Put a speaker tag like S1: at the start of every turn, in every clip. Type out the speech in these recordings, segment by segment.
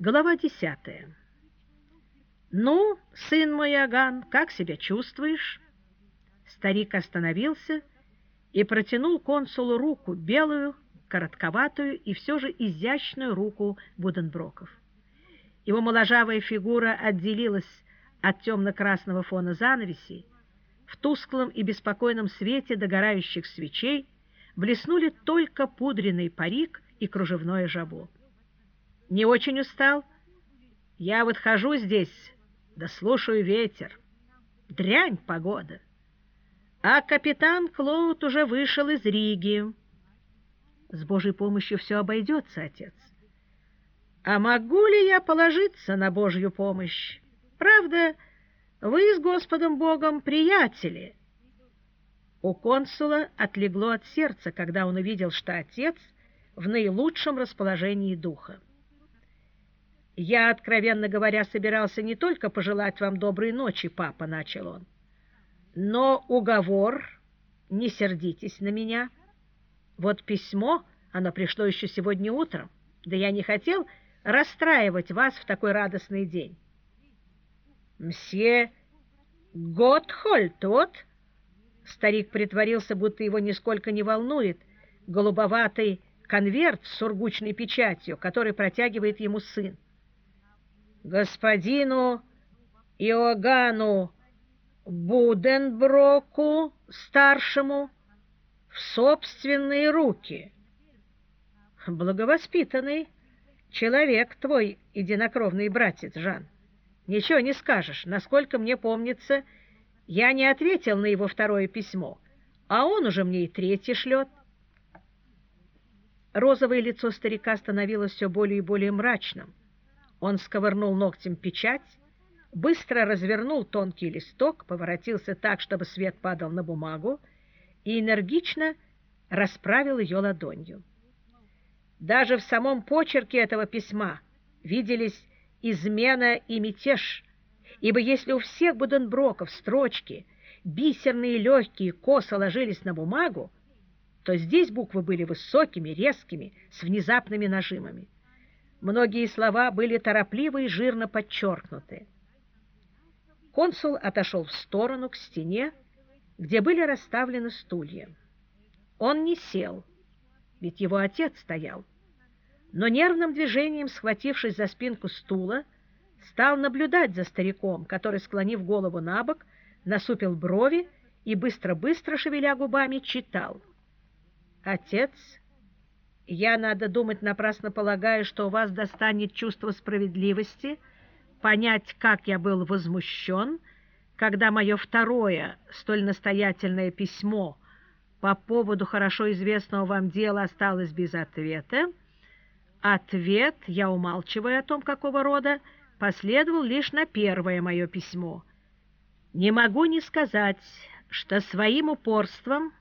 S1: Глава десятая. «Ну, сын мой Аган, как себя чувствуешь?» Старик остановился и протянул консулу руку, белую, коротковатую и все же изящную руку Буденброков. Его моложавая фигура отделилась от темно-красного фона занавесей. В тусклом и беспокойном свете догорающих свечей блеснули только пудренный парик и кружевное жабо. Не очень устал? Я вот хожу здесь, да слушаю ветер. Дрянь погода. А капитан Клоуд уже вышел из Риги. С Божьей помощью все обойдется, отец. А могу ли я положиться на Божью помощь? Правда, вы с Господом Богом приятели. У консула отлегло от сердца, когда он увидел, что отец в наилучшем расположении духа. «Я, откровенно говоря, собирался не только пожелать вам доброй ночи, папа», — начал он. «Но уговор, не сердитесь на меня. Вот письмо, оно пришло еще сегодня утром, да я не хотел расстраивать вас в такой радостный день». «Мсье Готхольд, вот...» Старик притворился, будто его нисколько не волнует голубоватый конверт с сургучной печатью, который протягивает ему сын господину Иоганну Буденброку, старшему, в собственные руки. Благовоспитанный человек твой, единокровный братец Жан. Ничего не скажешь. Насколько мне помнится, я не ответил на его второе письмо, а он уже мне и третье шлет. Розовое лицо старика становилось все более и более мрачным. Он сковырнул ногтем печать, быстро развернул тонкий листок, поворотился так, чтобы свет падал на бумагу, и энергично расправил ее ладонью. Даже в самом почерке этого письма виделись измена и мятеж, ибо если у всех Буденброков строчки бисерные легкие косо ложились на бумагу, то здесь буквы были высокими, резкими, с внезапными нажимами. Многие слова были торопливо и жирно подчеркнуты. Консул отошел в сторону, к стене, где были расставлены стулья. Он не сел, ведь его отец стоял, но нервным движением, схватившись за спинку стула, стал наблюдать за стариком, который, склонив голову на бок, насупил брови и, быстро-быстро шевеля губами, читал. Отец я, надо думать, напрасно полагаю, что у вас достанет чувство справедливости понять, как я был возмущен, когда мое второе, столь настоятельное письмо по поводу хорошо известного вам дела осталось без ответа. Ответ, я умалчиваю о том, какого рода, последовал лишь на первое мое письмо. Не могу не сказать, что своим упорством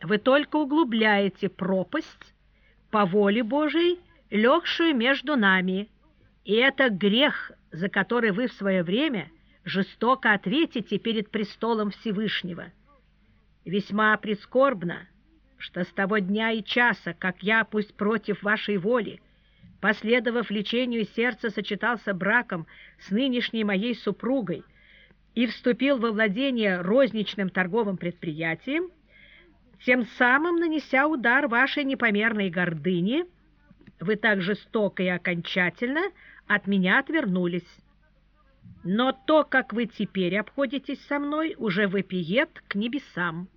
S1: вы только углубляете пропасть, по воле Божией, легшую между нами, и это грех, за который вы в свое время жестоко ответите перед престолом Всевышнего. Весьма прискорбно, что с того дня и часа, как я, пусть против вашей воли, последовав лечению сердца, сочетался браком с нынешней моей супругой и вступил во владение розничным торговым предприятием, тем самым нанеся удар вашей непомерной гордыне, вы так жестоко и окончательно от меня отвернулись. Но то, как вы теперь обходитесь со мной, уже выпиет к небесам.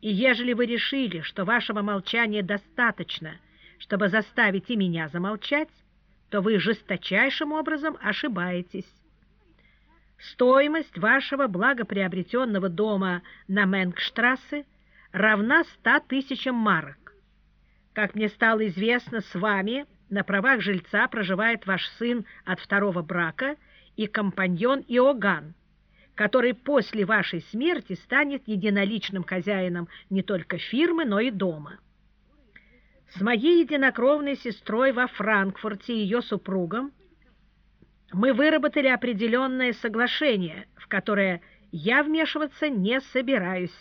S1: И ежели вы решили, что вашего молчания достаточно, чтобы заставить и меня замолчать, то вы жесточайшим образом ошибаетесь. Стоимость вашего благоприобретенного дома на Менгштрассе – равна ста тысячам марок. Как мне стало известно, с вами на правах жильца проживает ваш сын от второго брака и компаньон Иоганн, который после вашей смерти станет единоличным хозяином не только фирмы, но и дома. С моей единокровной сестрой во Франкфурте и ее супругом мы выработали определенное соглашение, в которое я вмешиваться не собираюсь.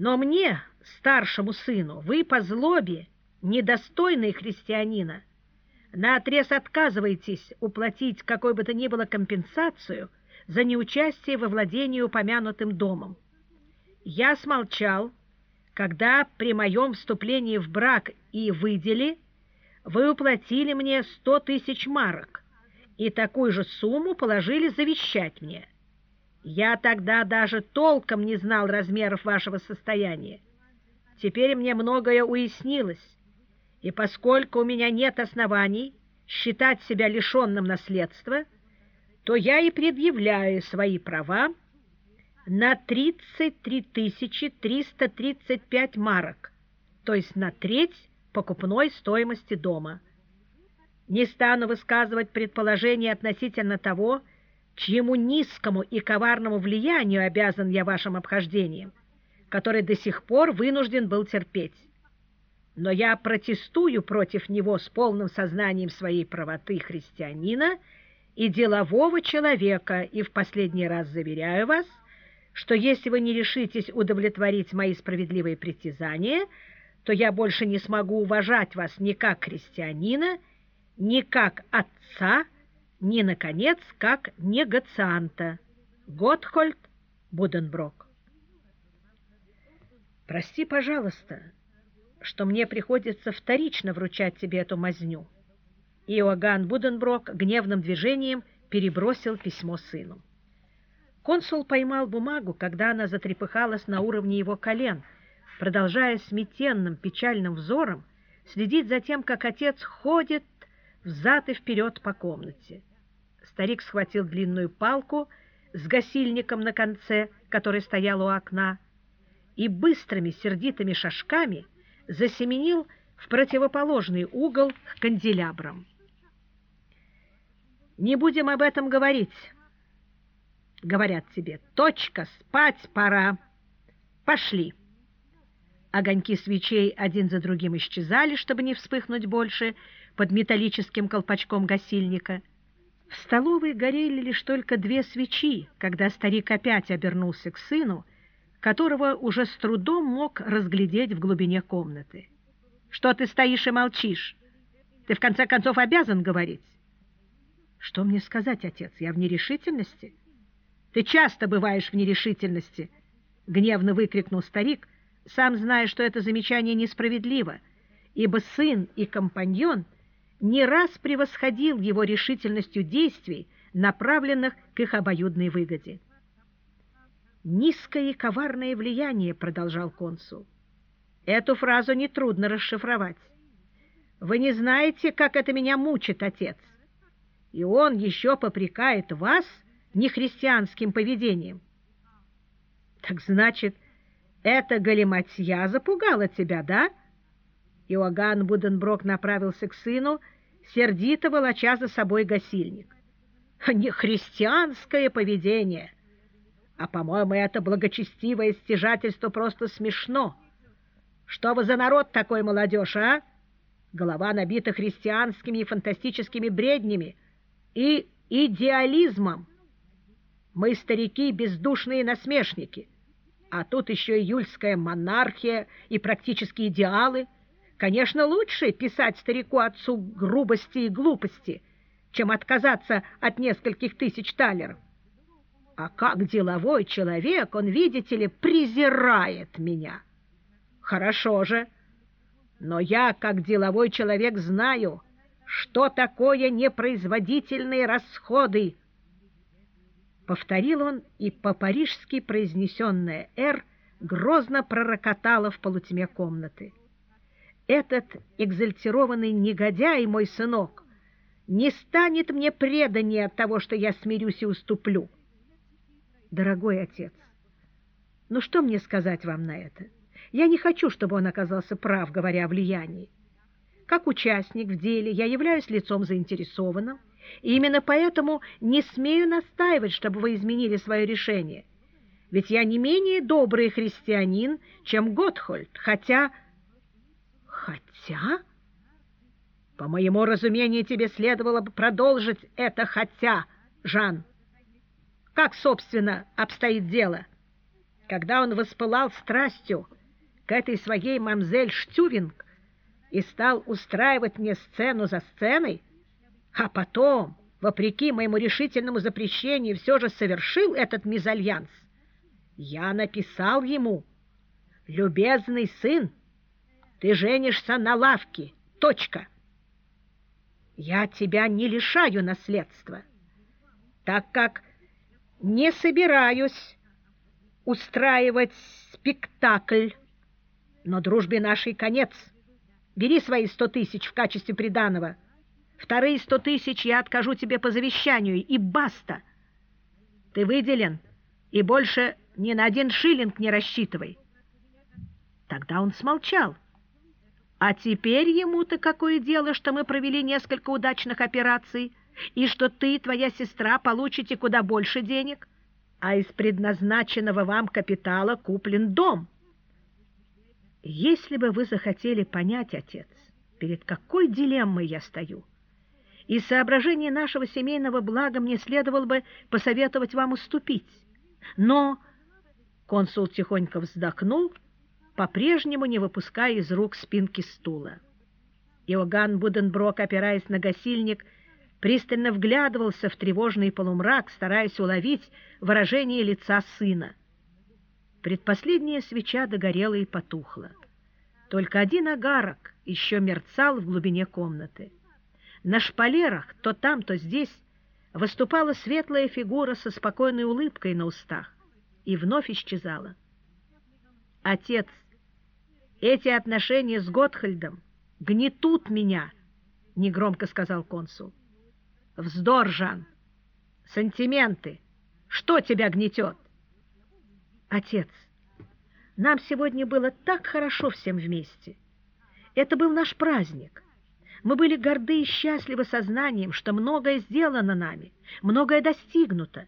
S1: Но мне, старшему сыну, вы по злобе, недостойный христианина, наотрез отказываетесь уплатить какой бы то ни было компенсацию за неучастие во владении упомянутым домом. Я смолчал, когда при моем вступлении в брак и выделе вы уплатили мне сто тысяч марок и такую же сумму положили завещать мне. Я тогда даже толком не знал размеров вашего состояния. Теперь мне многое уяснилось, и поскольку у меня нет оснований считать себя лишенным наследства, то я и предъявляю свои права на 33 335 марок, то есть на треть покупной стоимости дома. Не стану высказывать предположения относительно того, чьему низкому и коварному влиянию обязан я вашим обхождением, который до сих пор вынужден был терпеть. Но я протестую против него с полным сознанием своей правоты христианина и делового человека, и в последний раз заверяю вас, что если вы не решитесь удовлетворить мои справедливые притязания, то я больше не смогу уважать вас ни как христианина, ни как отца, ни, наконец, как негацианта. Готхольд Буденброк. Прости, пожалуйста, что мне приходится вторично вручать тебе эту мазню. Иоганн Буденброк гневным движением перебросил письмо сыну. Консул поймал бумагу, когда она затрепыхалась на уровне его колен, продолжая сметенным печальным взором следить за тем, как отец ходит взад и вперед по комнате. Старик схватил длинную палку с гасильником на конце, который стоял у окна, и быстрыми сердитыми шажками засеменил в противоположный угол к канделябрам. «Не будем об этом говорить», — говорят тебе. «Точка, спать пора. Пошли». Огоньки свечей один за другим исчезали, чтобы не вспыхнуть больше, под металлическим колпачком гасильника — в столовой горели лишь только две свечи, когда старик опять обернулся к сыну, которого уже с трудом мог разглядеть в глубине комнаты. «Что ты стоишь и молчишь? Ты, в конце концов, обязан говорить». «Что мне сказать, отец? Я в нерешительности». «Ты часто бываешь в нерешительности», — гневно выкрикнул старик, сам зная, что это замечание несправедливо, ибо сын и компаньон — не раз превосходил его решительностью действий, направленных к их обоюдной выгоде. «Низкое и коварное влияние», — продолжал консул. «Эту фразу нетрудно расшифровать. Вы не знаете, как это меня мучит, отец. И он еще попрекает вас нехристианским поведением». «Так значит, эта галиматья запугала тебя, да?» Иоганн Буденброк направился к сыну, сердито волоча за собой гасильник. «Не христианское поведение, а, по-моему, это благочестивое стяжательство просто смешно. Что вы за народ такой, молодежь, а? Голова набита христианскими и фантастическими бреднями и идеализмом. Мы, старики, бездушные насмешники, а тут еще июльская монархия и практические идеалы — Конечно, лучше писать старику-отцу грубости и глупости, чем отказаться от нескольких тысяч талеров. А как деловой человек, он, видите ли, презирает меня. Хорошо же, но я, как деловой человек, знаю, что такое непроизводительные расходы. Повторил он, и по-парижски произнесенное «Р» грозно пророкотало в полутьме комнаты этот экзальтированный негодяй, мой сынок, не станет мне преданнее от того, что я смирюсь и уступлю. Дорогой отец, ну что мне сказать вам на это? Я не хочу, чтобы он оказался прав, говоря о влиянии. Как участник в деле я являюсь лицом заинтересованным, и именно поэтому не смею настаивать, чтобы вы изменили свое решение. Ведь я не менее добрый христианин, чем Готхольд, хотя Хотя? По моему разумению, тебе следовало бы продолжить это «хотя», Жан. Как, собственно, обстоит дело? Когда он воспылал страстью к этой своей мамзель Штюринг и стал устраивать мне сцену за сценой, а потом, вопреки моему решительному запрещению, все же совершил этот мезальянс, я написал ему, «Любезный сын, ты женишься на лавке, точка. Я тебя не лишаю наследства, так как не собираюсь устраивать спектакль, но дружбе нашей конец. Бери свои сто тысяч в качестве приданого. Вторые сто тысяч я откажу тебе по завещанию, и баста. Ты выделен, и больше ни на один шиллинг не рассчитывай. Тогда он смолчал. А теперь ему-то какое дело, что мы провели несколько удачных операций, и что ты и твоя сестра получите куда больше денег, а из предназначенного вам капитала куплен дом. Если бы вы захотели понять, отец, перед какой дилеммой я стою, из соображения нашего семейного блага мне следовало бы посоветовать вам уступить. Но консул тихонько вздохнул, по-прежнему не выпуская из рук спинки стула. Иоганн Буденброк, опираясь на гасильник, пристально вглядывался в тревожный полумрак, стараясь уловить выражение лица сына. Предпоследняя свеча догорела и потухла. Только один огарок еще мерцал в глубине комнаты. На шпалерах то там, то здесь выступала светлая фигура со спокойной улыбкой на устах и вновь исчезала. «Отец, эти отношения с Готхальдом гнетут меня», — негромко сказал консул. Вздор, Жан! Сантименты! Что тебя гнетет? Отец, нам сегодня было так хорошо всем вместе. Это был наш праздник. Мы были горды и счастливы сознанием, что многое сделано нами, многое достигнуто.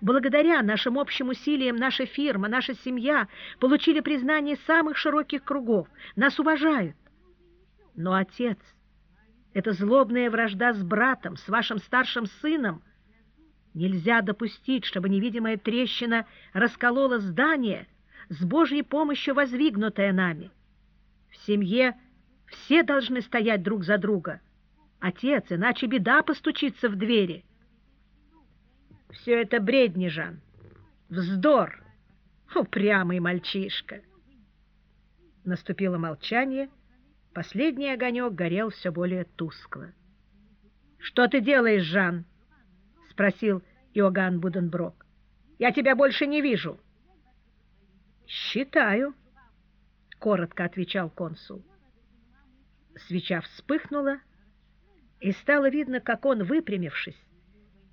S1: Благодаря нашим общим усилиям наша фирма, наша семья получили признание самых широких кругов. Нас уважают. Но, отец, это злобная вражда с братом, с вашим старшим сыном. Нельзя допустить, чтобы невидимая трещина расколола здание, с Божьей помощью возвигнутое нами. В семье все должны стоять друг за друга. Отец, иначе беда постучится в двери. Все это бредни, Жан. Вздор. Упрямый мальчишка. Наступило молчание, — Последний огонек горел все более тускло. — Что ты делаешь, Жан? — спросил Иоганн Буденброк. — Я тебя больше не вижу. — Считаю, — коротко отвечал консул. Свеча вспыхнула, и стало видно, как он, выпрямившись,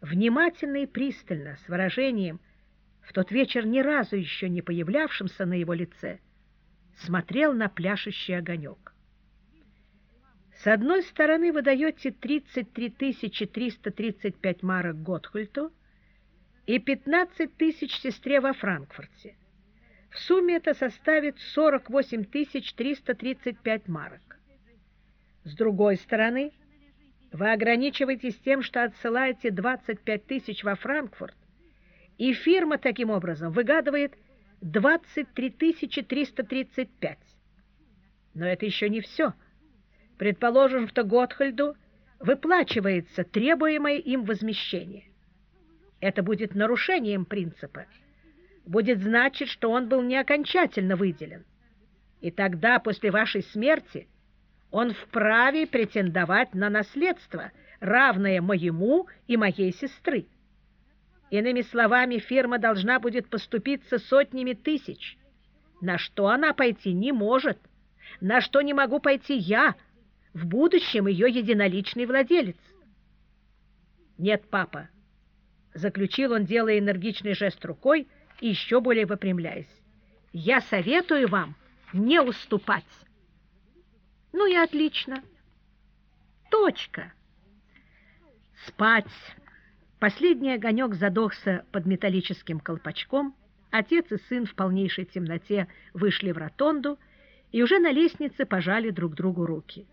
S1: внимательно и пристально, с выражением, в тот вечер ни разу еще не появлявшимся на его лице, смотрел на пляшущий огонек. С одной стороны вы даете 33 335 марок Готхульту и 15 тысяч сестре во Франкфурте. В сумме это составит 48 335 марок. С другой стороны, вы ограничиваетесь тем, что отсылаете 25 тысяч во Франкфурт, и фирма таким образом выгадывает 23 335. Но это еще не все – Предположим, что Готхальду выплачивается требуемое им возмещение. Это будет нарушением принципа. Будет значить, что он был не окончательно выделен. И тогда, после вашей смерти, он вправе претендовать на наследство, равное моему и моей сестры. Иными словами, фирма должна будет поступиться сотнями тысяч, на что она пойти не может, на что не могу пойти я – в будущем ее единоличный владелец. Нет, папа, заключил он, делая энергичный жест рукой и еще более выпрямляясь. Я советую вам не уступать. Ну и отлично. Точка. Спать. Последний огонек задохся под металлическим колпачком. Отец и сын в полнейшей темноте вышли в ротонду и уже на лестнице пожали друг другу руки.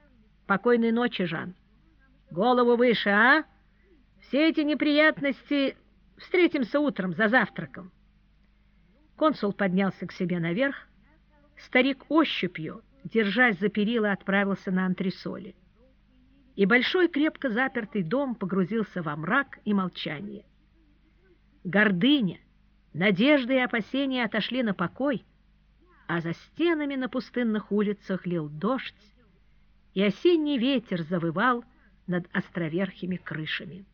S1: Покойной ночи, Жан. Голову выше, а? Все эти неприятности встретимся утром за завтраком. Консул поднялся к себе наверх. Старик ощупью, держась за перила, отправился на антресоли. и большой крепко запертый дом погрузился во мрак и молчание. Гордыня, надежды и опасения отошли на покой, а за стенами на пустынных улицах лил дождь, и осенний ветер завывал над островерхими крышами.